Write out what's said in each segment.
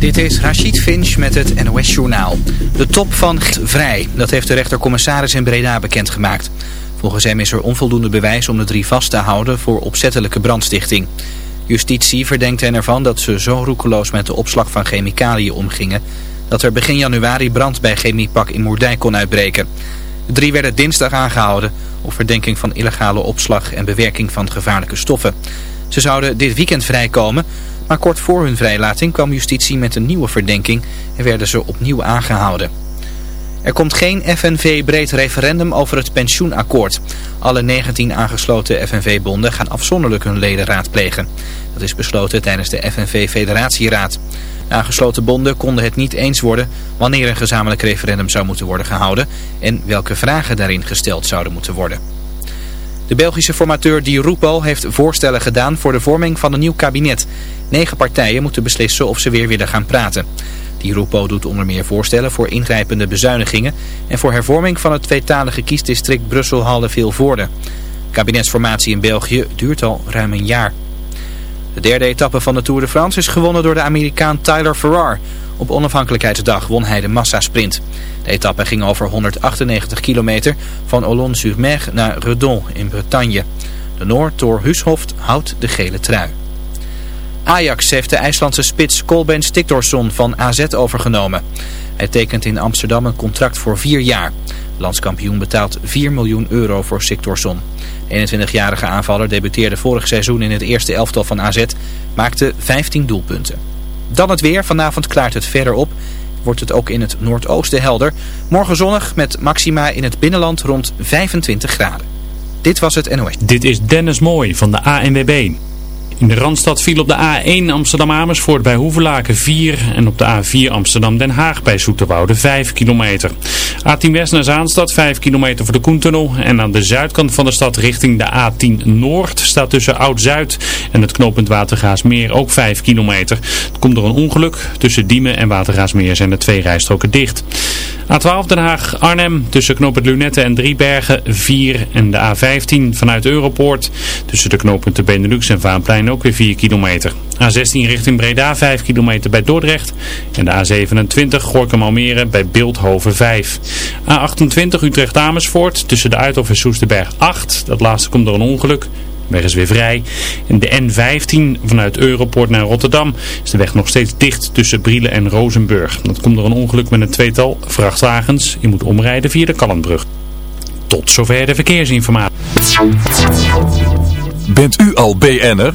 Dit is Rachid Finch met het NOS Journaal. De top van vrij, dat heeft de rechtercommissaris in Breda bekendgemaakt. Volgens hem is er onvoldoende bewijs om de drie vast te houden voor opzettelijke brandstichting. Justitie verdenkt hen ervan dat ze zo roekeloos met de opslag van chemicaliën omgingen... dat er begin januari brand bij Chemiepak in Moerdijk kon uitbreken. De drie werden dinsdag aangehouden op verdenking van illegale opslag en bewerking van gevaarlijke stoffen. Ze zouden dit weekend vrijkomen... Maar kort voor hun vrijlating kwam justitie met een nieuwe verdenking en werden ze opnieuw aangehouden. Er komt geen FNV-breed referendum over het pensioenakkoord. Alle 19 aangesloten FNV-bonden gaan afzonderlijk hun leden raadplegen. Dat is besloten tijdens de FNV-federatieraad. De aangesloten bonden konden het niet eens worden wanneer een gezamenlijk referendum zou moeten worden gehouden... en welke vragen daarin gesteld zouden moeten worden. De Belgische formateur Di Rupo heeft voorstellen gedaan voor de vorming van een nieuw kabinet. Negen partijen moeten beslissen of ze weer willen gaan praten. Di Rupo doet onder meer voorstellen voor ingrijpende bezuinigingen en voor hervorming van het tweetalige kiesdistrict Brussel-Halle-Vilvoorde. Kabinetsformatie in België duurt al ruim een jaar. De derde etappe van de Tour de France is gewonnen door de Amerikaan Tyler Farrar. Op onafhankelijkheidsdag won hij de massasprint. De etappe ging over 198 kilometer van Olon-sur-Mer naar Redon in Bretagne. De Noord Thor Hushoft houdt de gele trui. Ajax heeft de IJslandse spits Kolben Stikdorsson van AZ overgenomen. Hij tekent in Amsterdam een contract voor vier jaar. Landskampioen betaalt 4 miljoen euro voor Siktorsson. De 21-jarige aanvaller debuteerde vorig seizoen in het eerste elftal van AZ, maakte 15 doelpunten. Dan het weer. Vanavond klaart het verder op. Wordt het ook in het noordoosten helder. Morgen zonnig met maxima in het binnenland rond 25 graden. Dit was het NOS. Dit is Dennis Mooi van de ANWB. In de Randstad viel op de A1 Amsterdam-Amersfoort bij Hoevelaken 4 en op de A4 Amsterdam-Den Haag bij Zoeterwoude 5 kilometer. A10 West naar Zaanstad 5 kilometer voor de Koentunnel en aan de zuidkant van de stad richting de A10 Noord staat tussen Oud-Zuid en het knooppunt Watergaasmeer ook 5 kilometer. Komt door een ongeluk. Tussen Diemen en Watergaasmeer zijn de twee rijstroken dicht. A12 Den Haag-Arnhem tussen knooppunt Lunette en Driebergen 4 en de A15 vanuit Europoort tussen de knooppunten Benelux en Vaanplein ook weer 4 kilometer. A16 richting Breda 5 kilometer bij Dordrecht. En de A27 Gorkum Almere bij Beeldhoven 5. A28 Utrecht Amersfoort tussen de Uithof en Soesterberg 8. Dat laatste komt door een ongeluk. De weg is weer vrij. En de N15 vanuit Europoort naar Rotterdam is de weg nog steeds dicht tussen Brielen en Rozenburg. Dat komt door een ongeluk met een tweetal vrachtwagens. Je moet omrijden via de Kallenbrug. Tot zover de verkeersinformatie. Bent u al BN'er?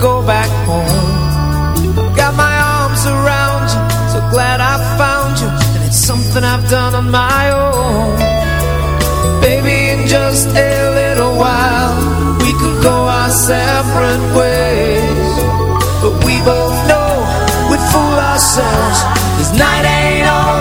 Go back home. I've got my arms around you, so glad I found you. And it's something I've done on my own. Baby, in just a little while, we could go our separate ways. But we both know we'd fool ourselves. This night ain't over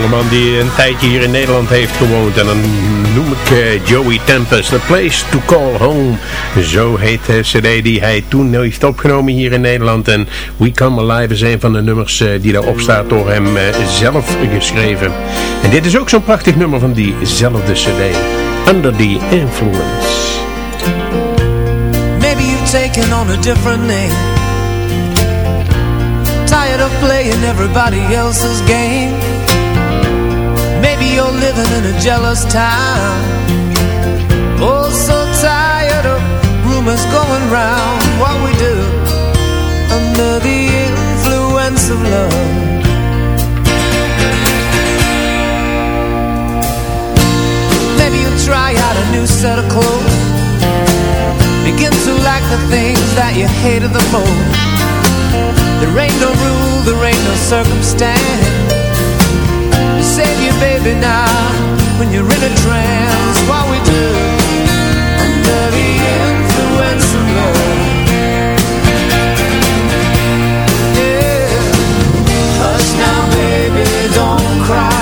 jongeman die een tijdje hier in Nederland heeft gewoond. En dan noem ik eh, Joey Tempest, The Place to Call Home. Zo heet de cd die hij toen heeft opgenomen hier in Nederland. En We Come Alive is een van de nummers eh, die daarop staat door hem eh, zelf geschreven. En dit is ook zo'n prachtig nummer van diezelfde cd. Under the Influence. Maybe you've taken on a different name Tired of playing everybody else's game Maybe you're living in a jealous town Oh, so tired of rumors going round. What we do under the influence of love. Maybe you'll try out a new set of clothes. Begin to like the things that you hated the most. There ain't no rule, there ain't no circumstance Save you, baby, now. When you're in a trance What we do Under the influence of love. Yeah. Hush now, baby, don't cry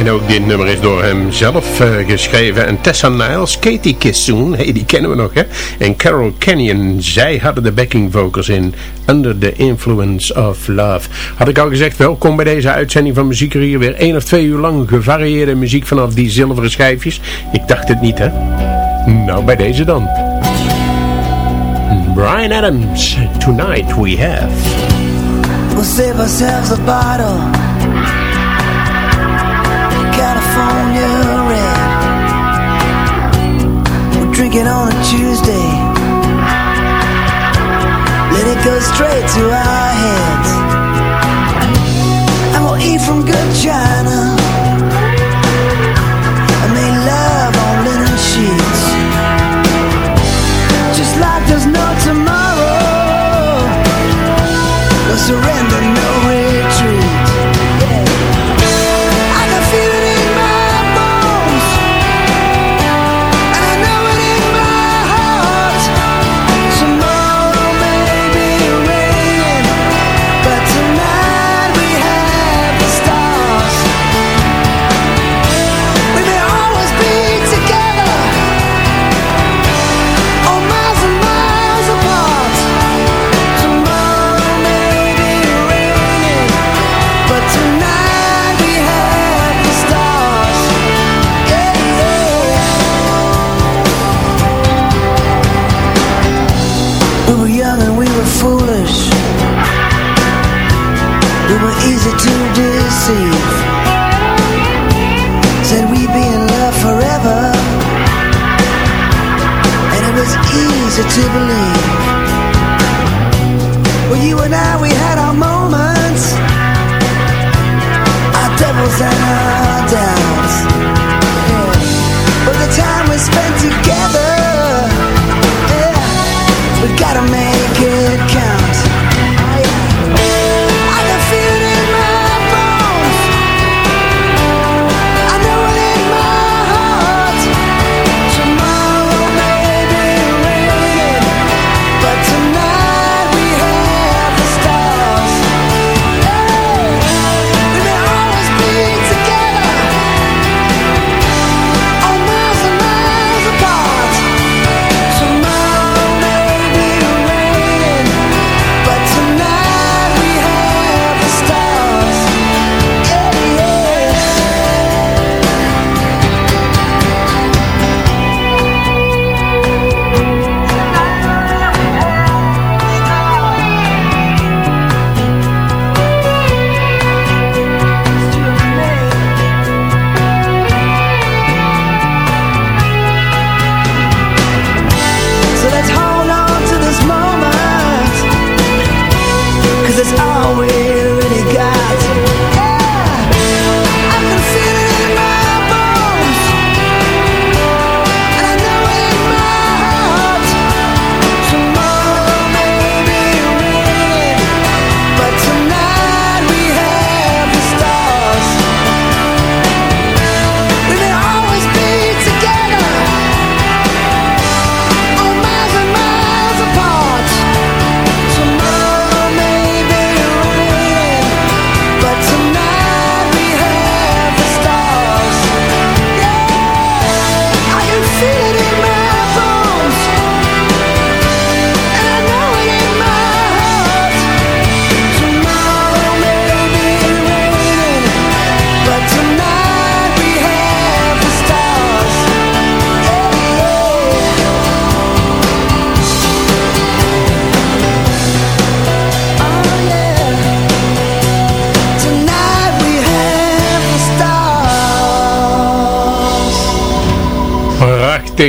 En ook dit nummer is door hem zelf eh, geschreven. En Tessa Niles, Katie Kisson, hey, die kennen we nog hè. En Carol Kenyon, zij hadden de backing vocals in Under the Influence of Love. Had ik al gezegd, welkom bij deze uitzending van Muziek hier. Weer één of twee uur lang gevarieerde muziek vanaf die zilveren schijfjes. Ik dacht het niet hè. Nou, bij deze dan. Brian Adams, Tonight We Have. We'll save ourselves a bottle drinking on a Tuesday. Let it go straight to our heads. And we'll eat from good china.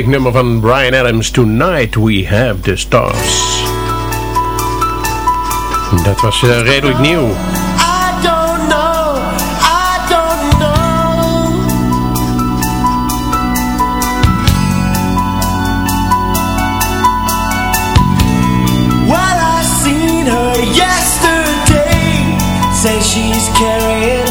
prachtig nummer van Brian Adams. Tonight we have the stars. Dat was eh, uh, redelijk nieuw. She's carrying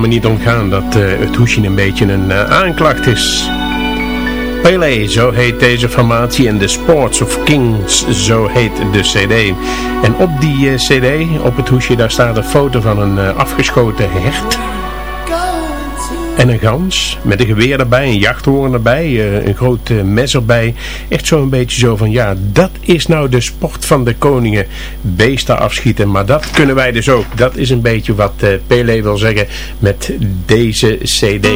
kan me niet ontgaan dat eh, het hoesje een beetje een eh, aanklacht is. Pele, zo heet deze formatie en The Sports of Kings, zo heet de cd. En op die eh, cd, op het hoesje, daar staat een foto van een afgeschoten hert. En een gans, met een geweer erbij, een jachthoorn erbij, eh, een groot eh, mes erbij. Echt zo'n beetje zo van, ja, dat is nou de sport van de koningen. Beesten afschieten, maar dat kunnen wij dus ook. Dat is een beetje wat eh, Pele wil zeggen met deze cd.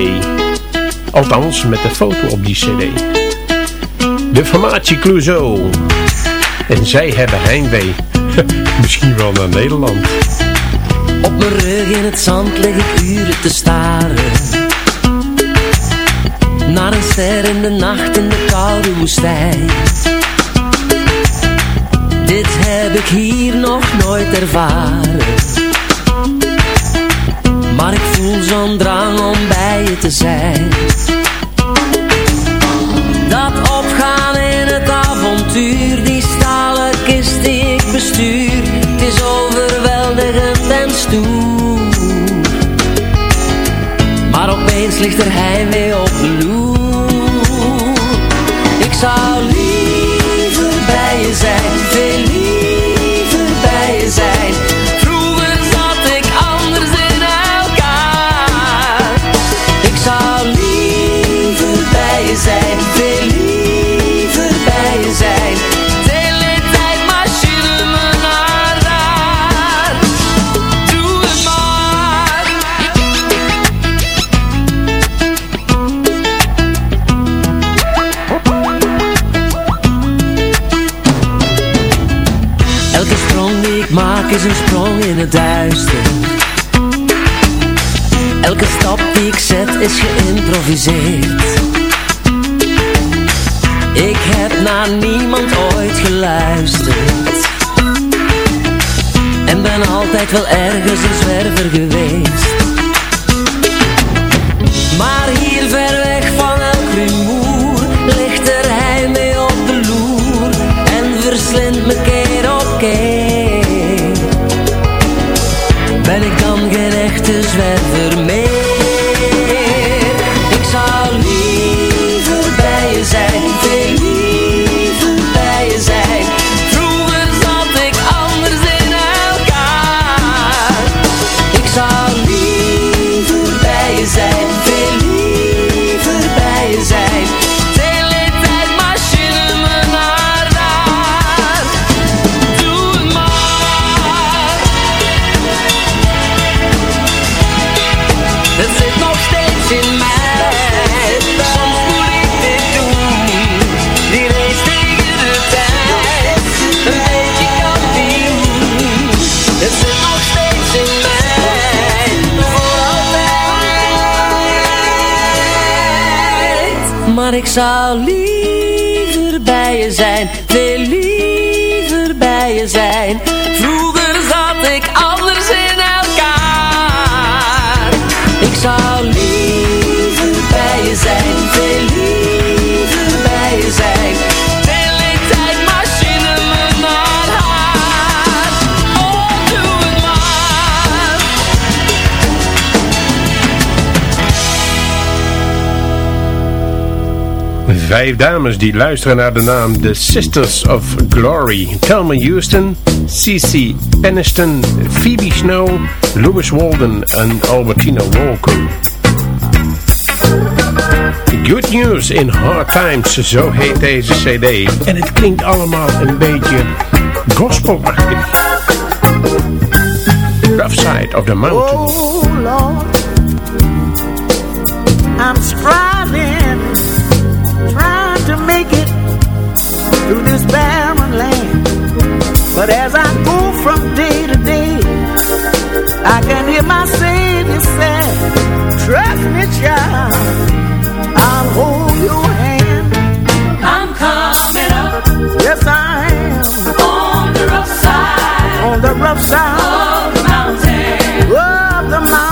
Althans, met de foto op die cd. De formatie Clouseau. En zij hebben heimwee. Misschien wel naar Nederland. Op mijn rug in het zand lig ik uren te staren Naar een ster in de nacht in de koude woestijn. Dit heb ik hier nog nooit ervaren. Maar ik voel zo'n drang om bij je te zijn. Dat opgaan in het avontuur Die stalen kist die ik bestuur Het is overweldigend en stoer. Maar opeens ligt er heimwee op de loer is geïmproviseerd. Ik heb naar niemand ooit geluisterd. En ben altijd wel ergens een zwerver geweest Het zit nog steeds in mij. Voor altijd. Maar ik zou liever bij je zijn. Veel liever bij je zijn. Vroeger zat ik anders in elkaar. Ik zou liever bij je zijn. Veel liever Vijf dames die luisteren naar de naam The Sisters of Glory. Thelma Houston, Cece Peniston, Phoebe Snow, Lewis Walden en Albertina Walker. Good News in Hard Times, zo heet deze cd. En het klinkt allemaal een beetje gospelachtig. Rough Side of the Mountain. Oh Lord, I'm striving through this barren land. But as I go from day to day, I can hear my Savior say, Trust me, child, I'll hold your hand. I'm coming up. Yes, I am. On the rough side. On the rough side. Of the mountain. Of the mountain.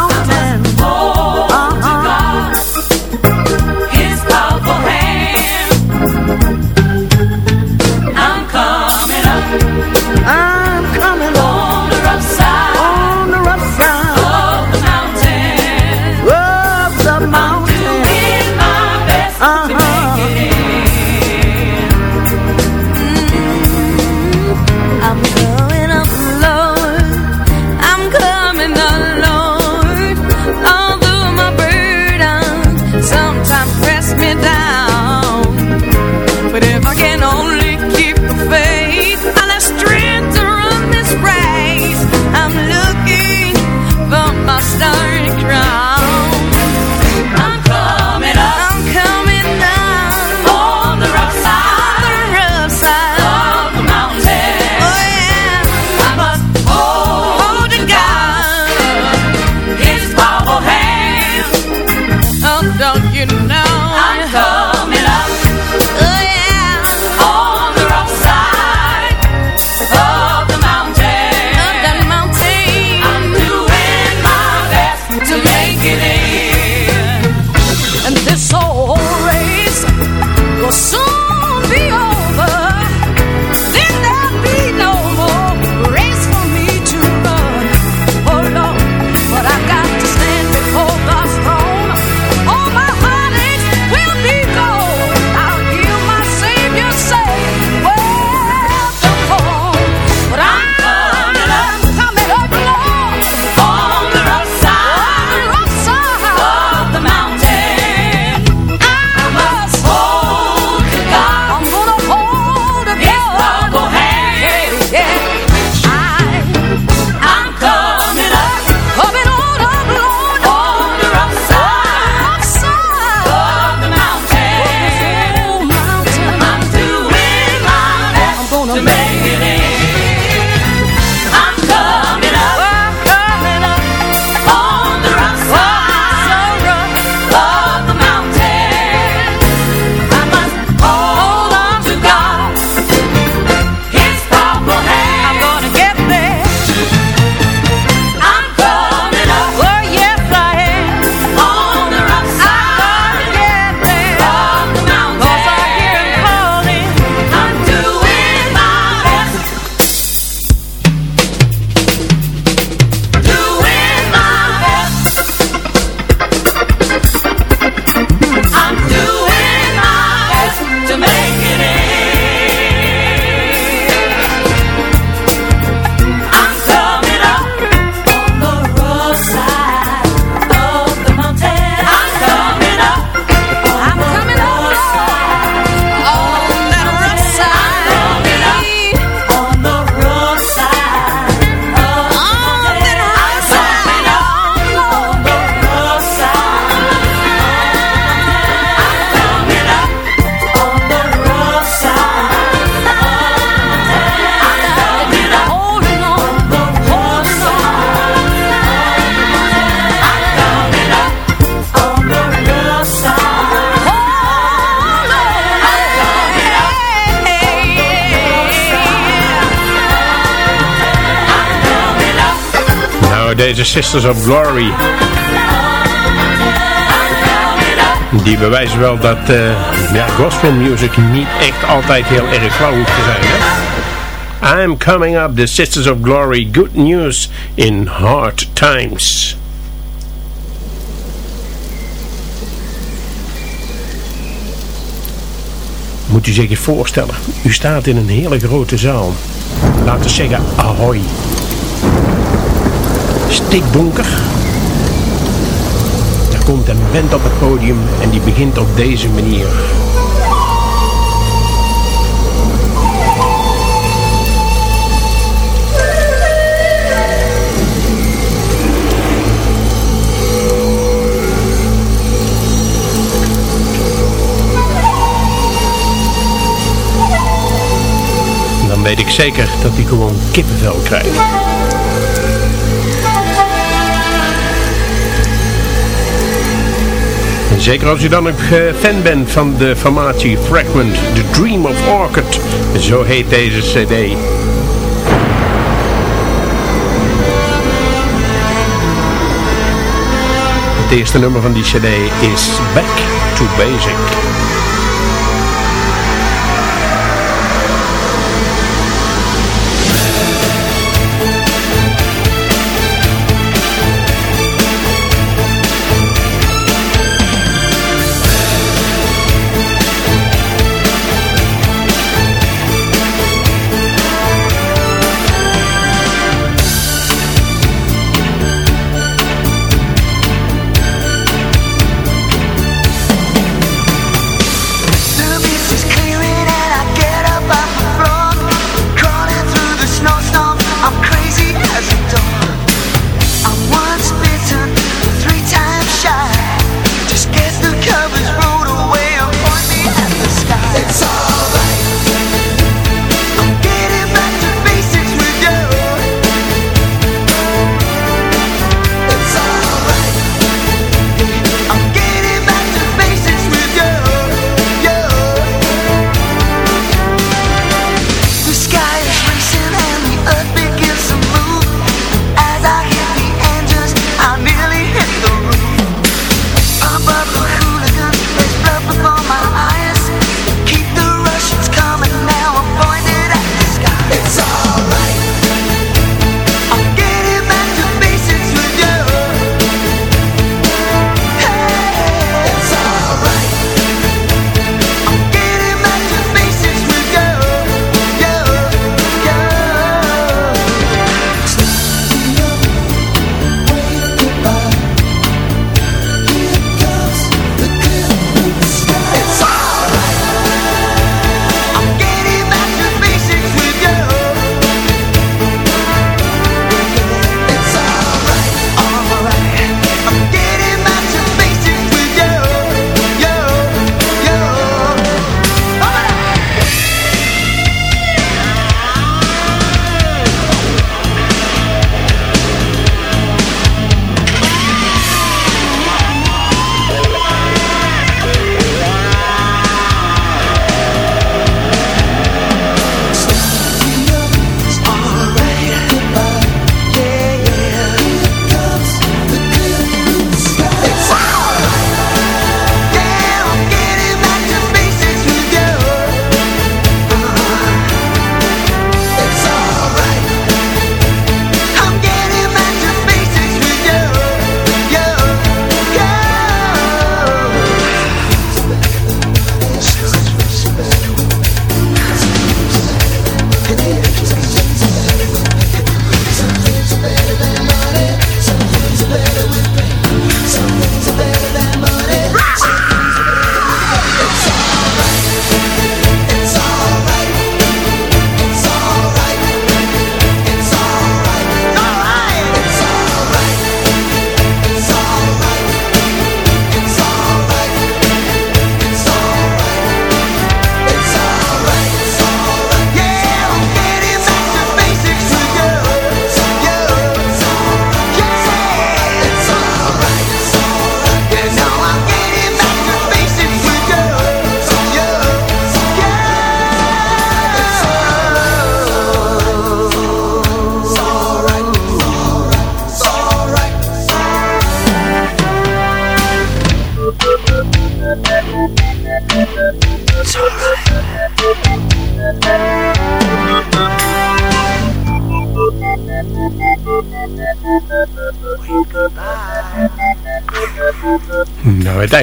de Sisters of Glory. Die bewijzen wel dat uh, ja, gospel music niet echt altijd heel erg flauw hoeft te zijn. Hè? I'm coming up, the Sisters of Glory. Good news in hard times. Moet u zich je voorstellen, u staat in een hele grote zaal. Laten we zeggen, ahoy stikdonker. Er komt een band op het podium en die begint op deze manier. dan weet ik zeker dat hij gewoon kippenvel krijgt. Zeker als u dan een eh, fan bent van de formatie Fragment, The Dream of Orchid, zo heet deze cd. Het eerste nummer van die cd is Back to Basic.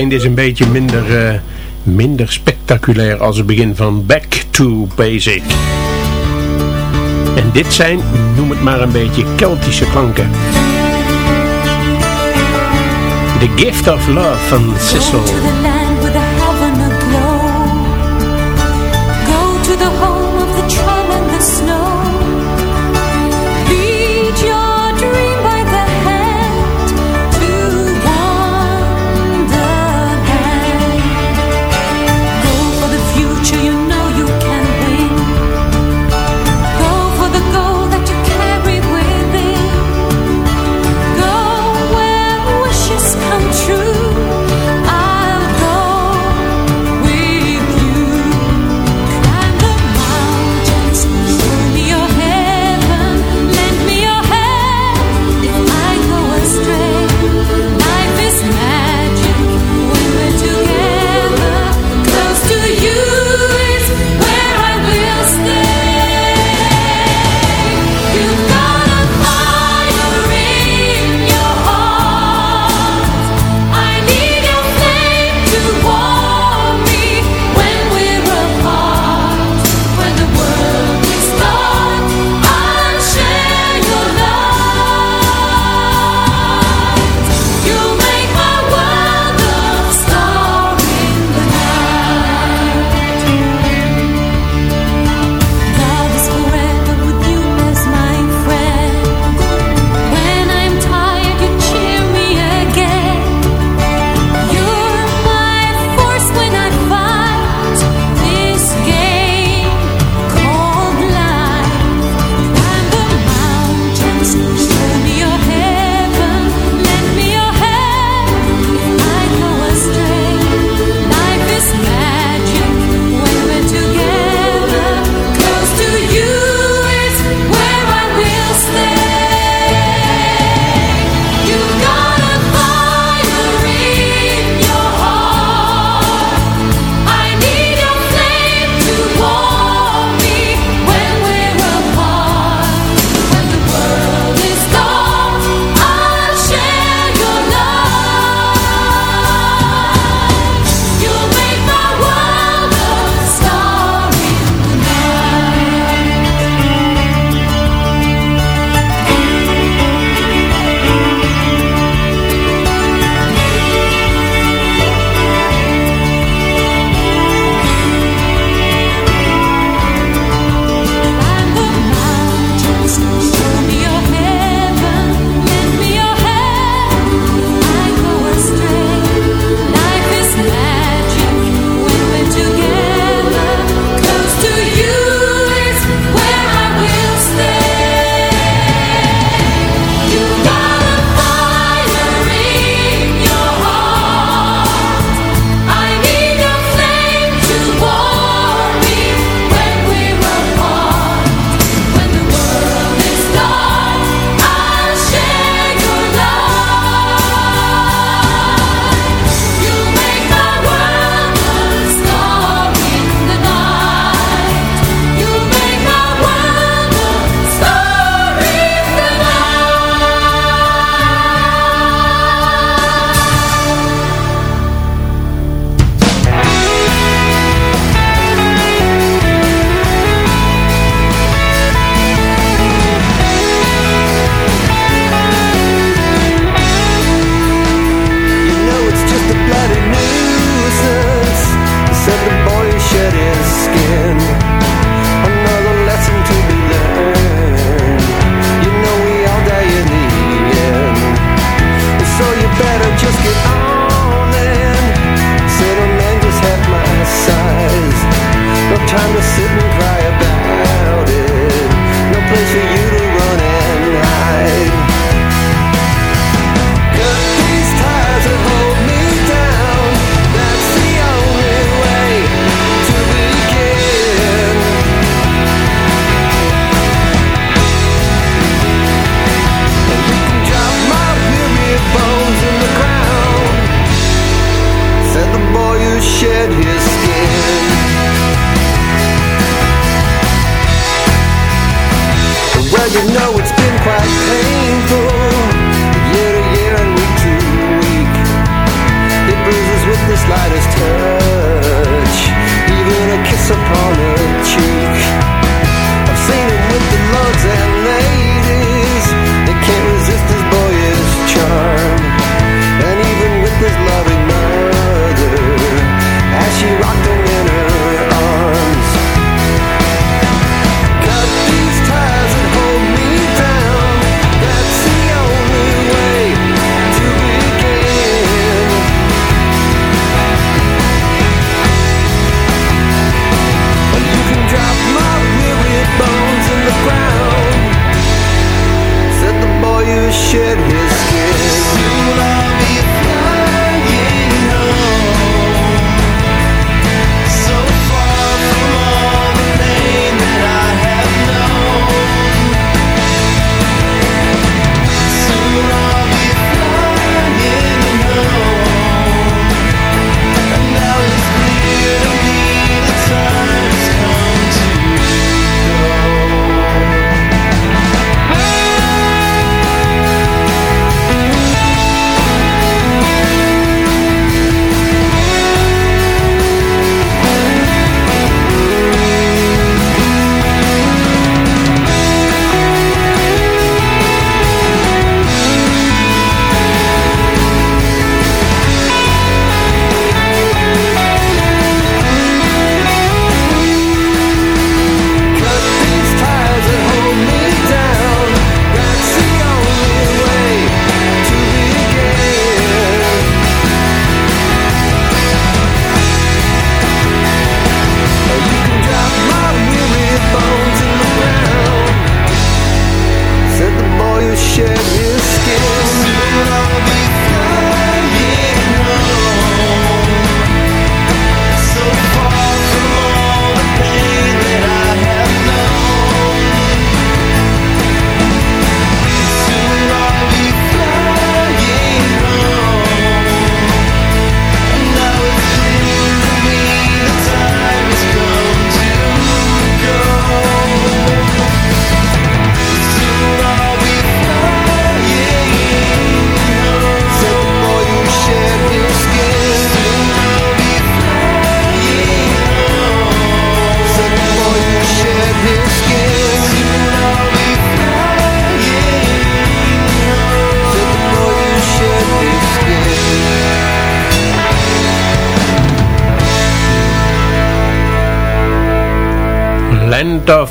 Einde is een beetje minder, uh, minder spectaculair als het begin van Back to Basic. En dit zijn, noem het maar een beetje, Keltische klanken. The Gift of Love van Sissel.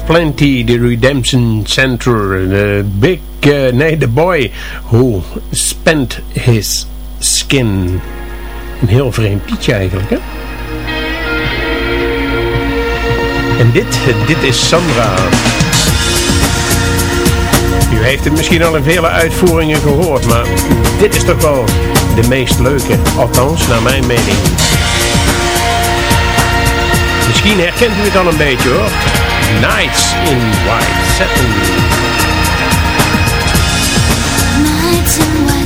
Plenty, the Redemption Center. The big, uh, nee, the boy who spent his skin. Een heel vreemd liedje eigenlijk, hè? En dit, dit is Sandra. U heeft het misschien al in vele uitvoeringen gehoord, maar dit is toch wel de meest leuke. Althans, naar mijn mening. Misschien herkent u het al een beetje hoor. Nights in White Satin. Nights in white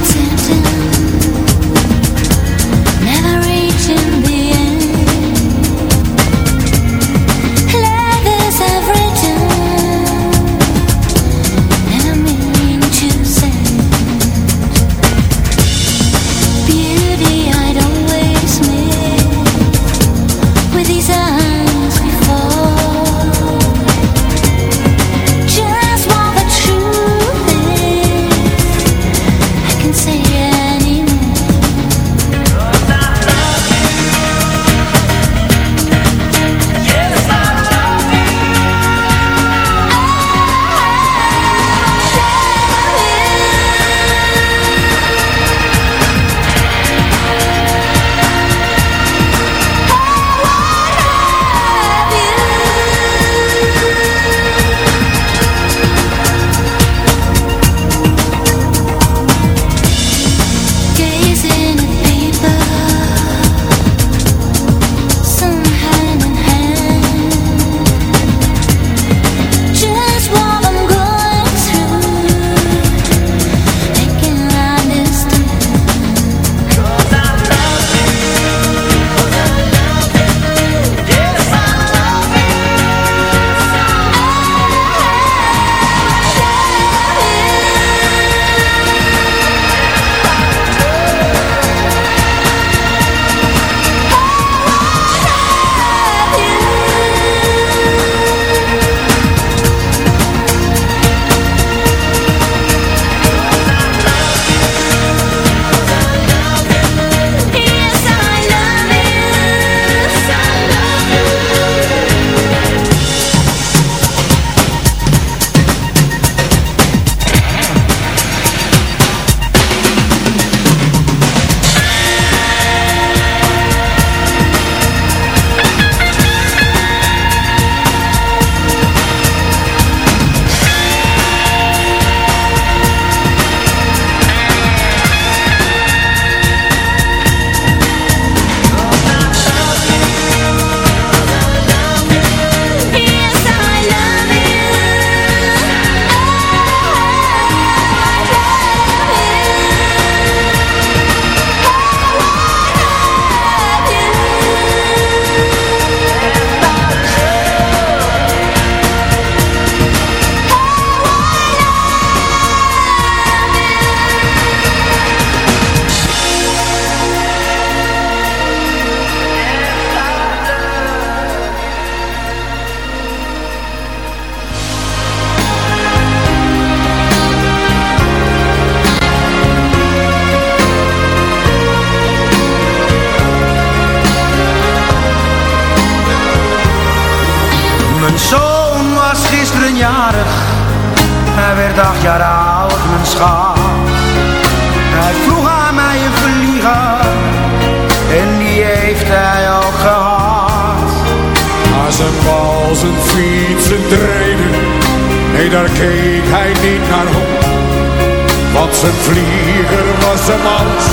zijn vlieger was een mans,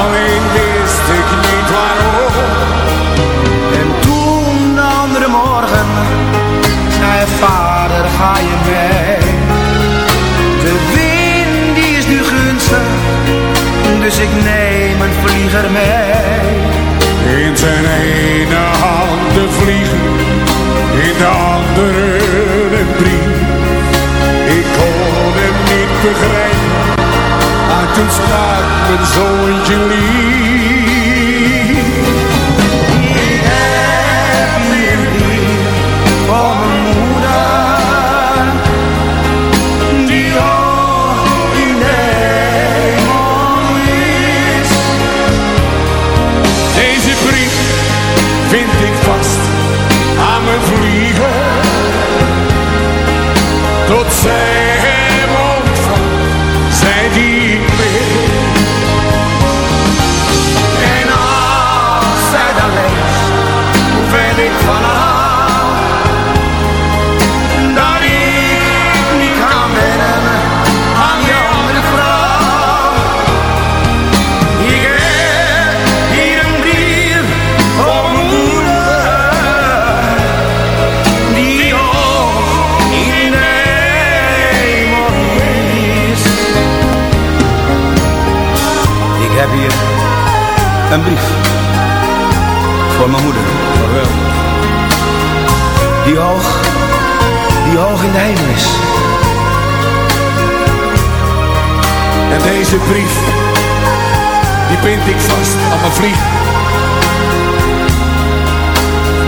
alleen wist ik niet waarom. En toen de andere morgen, zei vader ga je mee. De wind die is nu gunstig, dus ik neem een vlieger mee. In zijn ene hand de vliegen, in de andere een brief. Ik kon hem niet begrijpen, maakt een spraak, mijn zoontje lief. Van mijn moeder, die al in Nederland is. Deze brief vind ik vast aan mijn vliegen tot zij. Een brief voor mijn moeder. Vaarwel. Die hoog, die hoog in de hemel is. En deze brief, die bind ik vast aan mijn vlieg.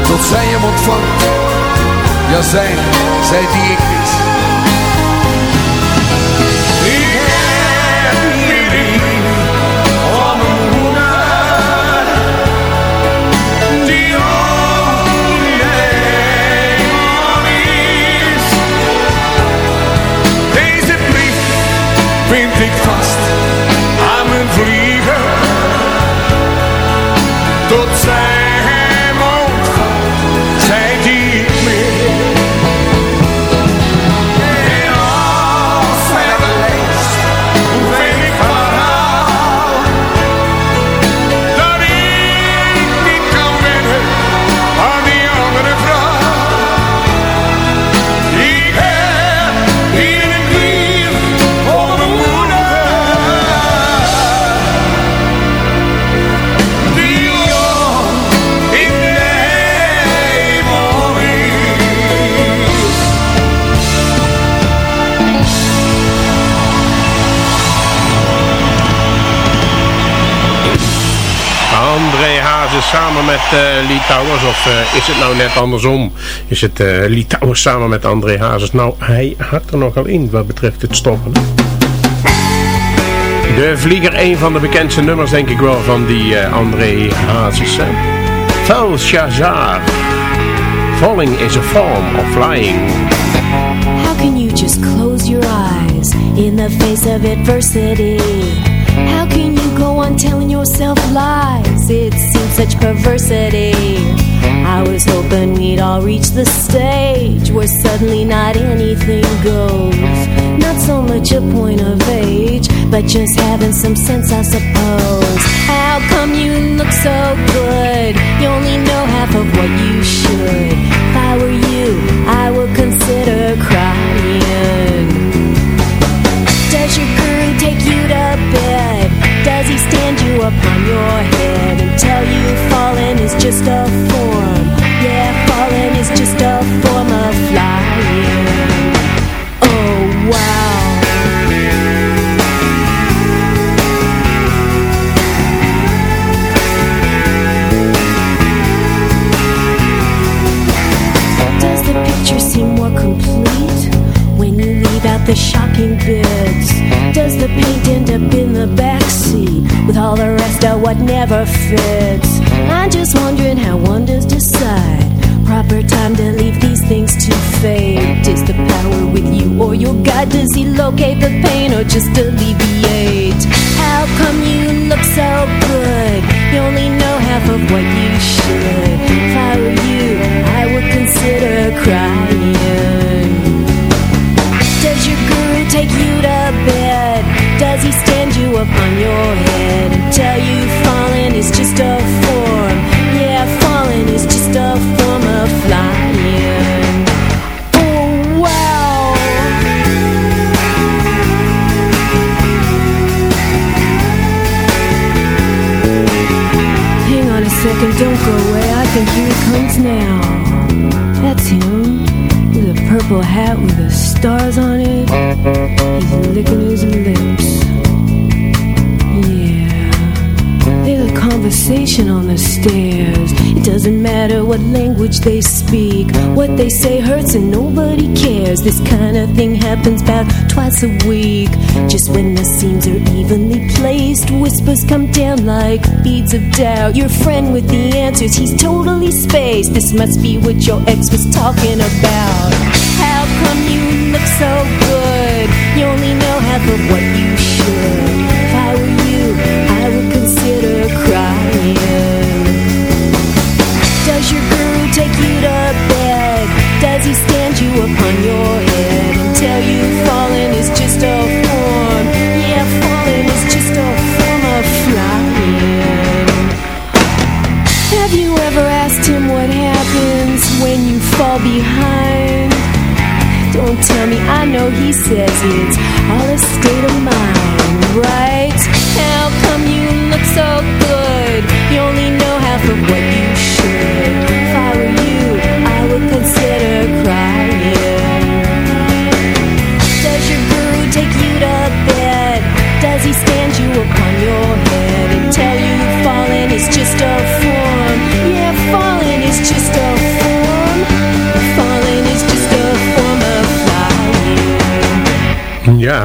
Tot zij hem ontvangt. Ja, zij, zij die ik mis. Samen met eh Lee Towers, of eh, is het nou net andersom? Is het eh Lee Towers samen met André Hazes? Nou, hij hakt er nogal in wat betreft het stoppen. De Vlieger, een van de bekendste nummers denk ik wel van die eh, André Hazes. Val Shazar. Falling is a form of flying. How can you just close your eyes in the face of adversity? How can you go on telling yourself lies? It seems such perversity. I was hoping we'd all reach the stage where suddenly not anything goes. Not so much a point of age, but just having some sense, I suppose. How come you look so good? You only know half of what you should. If I were you, I would consider crying. Does he stand you up on your head and tell you falling is just a form? Yeah, falling is just a form of flying. Oh, wow. Does the picture seem more complete when you leave out the shocking bits? Does the paint end up in the backseat with all the rest of what never fits? I'm just wondering how wonders decide. Proper time to leave these things to fate. Is the power with you or your God? Does he locate the pain or just alleviate? How come you look so good? You only know half of what you should. If I were you, I would consider crying. Does your guru take you to up on your head and tell you falling is just a form? Yeah, falling is just a form of flying. Oh, wow. Hang on a second, don't go away. I think here he comes now. That's him. With a purple hat with the stars on it. He's licking his lips. Conversation on the stairs. It doesn't matter what language they speak. What they say hurts and nobody cares. This kind of thing happens about twice a week. Just when the seams are evenly placed, whispers come down like beads of doubt. Your friend with the answers, he's totally spaced. This must be what your ex was talking about. How come you look so good? You only know half of what you should. I know he says it's all a state of mind, right?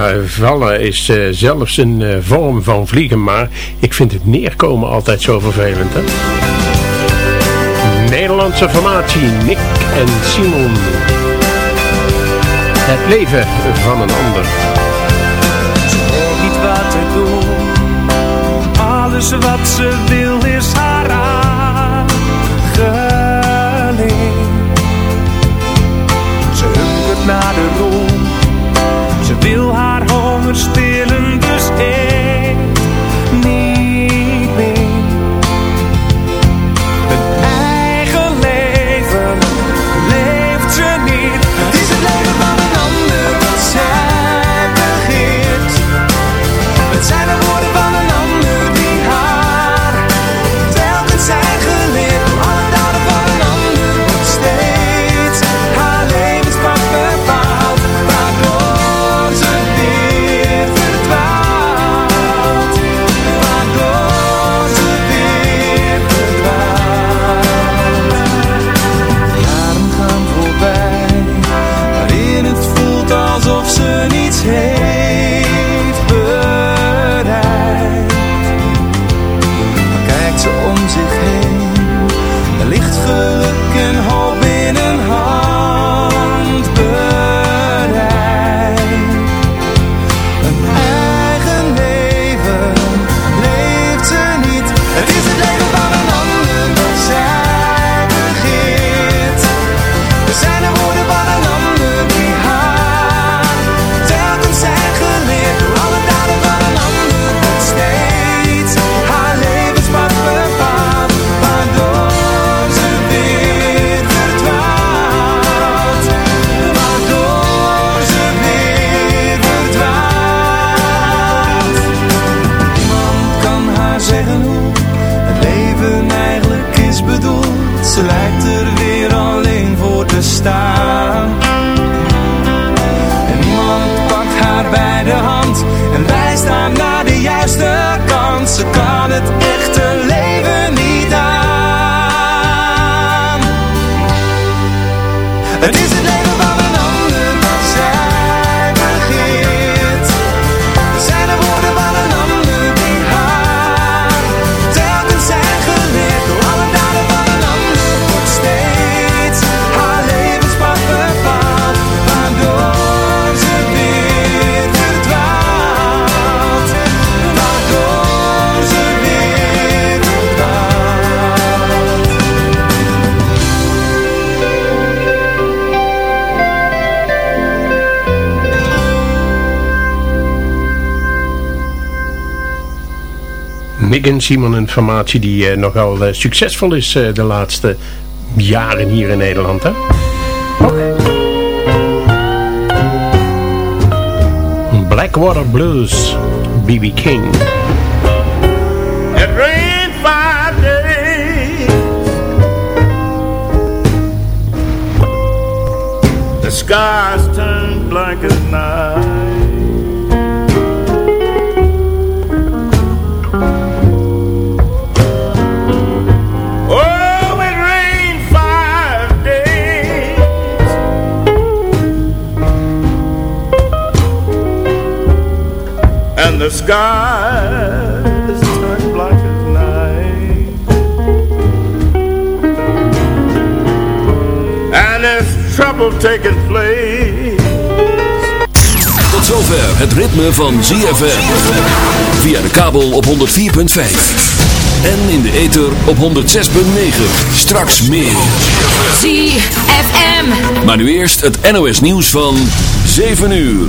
Ja, vallen is eh, zelfs een eh, vorm van vliegen, maar ik vind het neerkomen altijd zo vervelend. Hè? Nederlandse formatie, Nick en Simon. Het leven van een ander. Ze weet niet wat te doen. Alles wat ze wil estrelas. Het En Simon, een formatie die eh, nogal eh, succesvol is eh, de laatste jaren hier in Nederland. Hè? Blackwater Blues, B.B. King. It rained five days. The skies turned black as night. The skies turned black as night. And there's trouble taking place. Tot zover het ritme van ZFM. Via de kabel op 104.5. En in de ether op 106.9. Straks meer. ZFM. Maar nu eerst het NOS nieuws van 7 uur.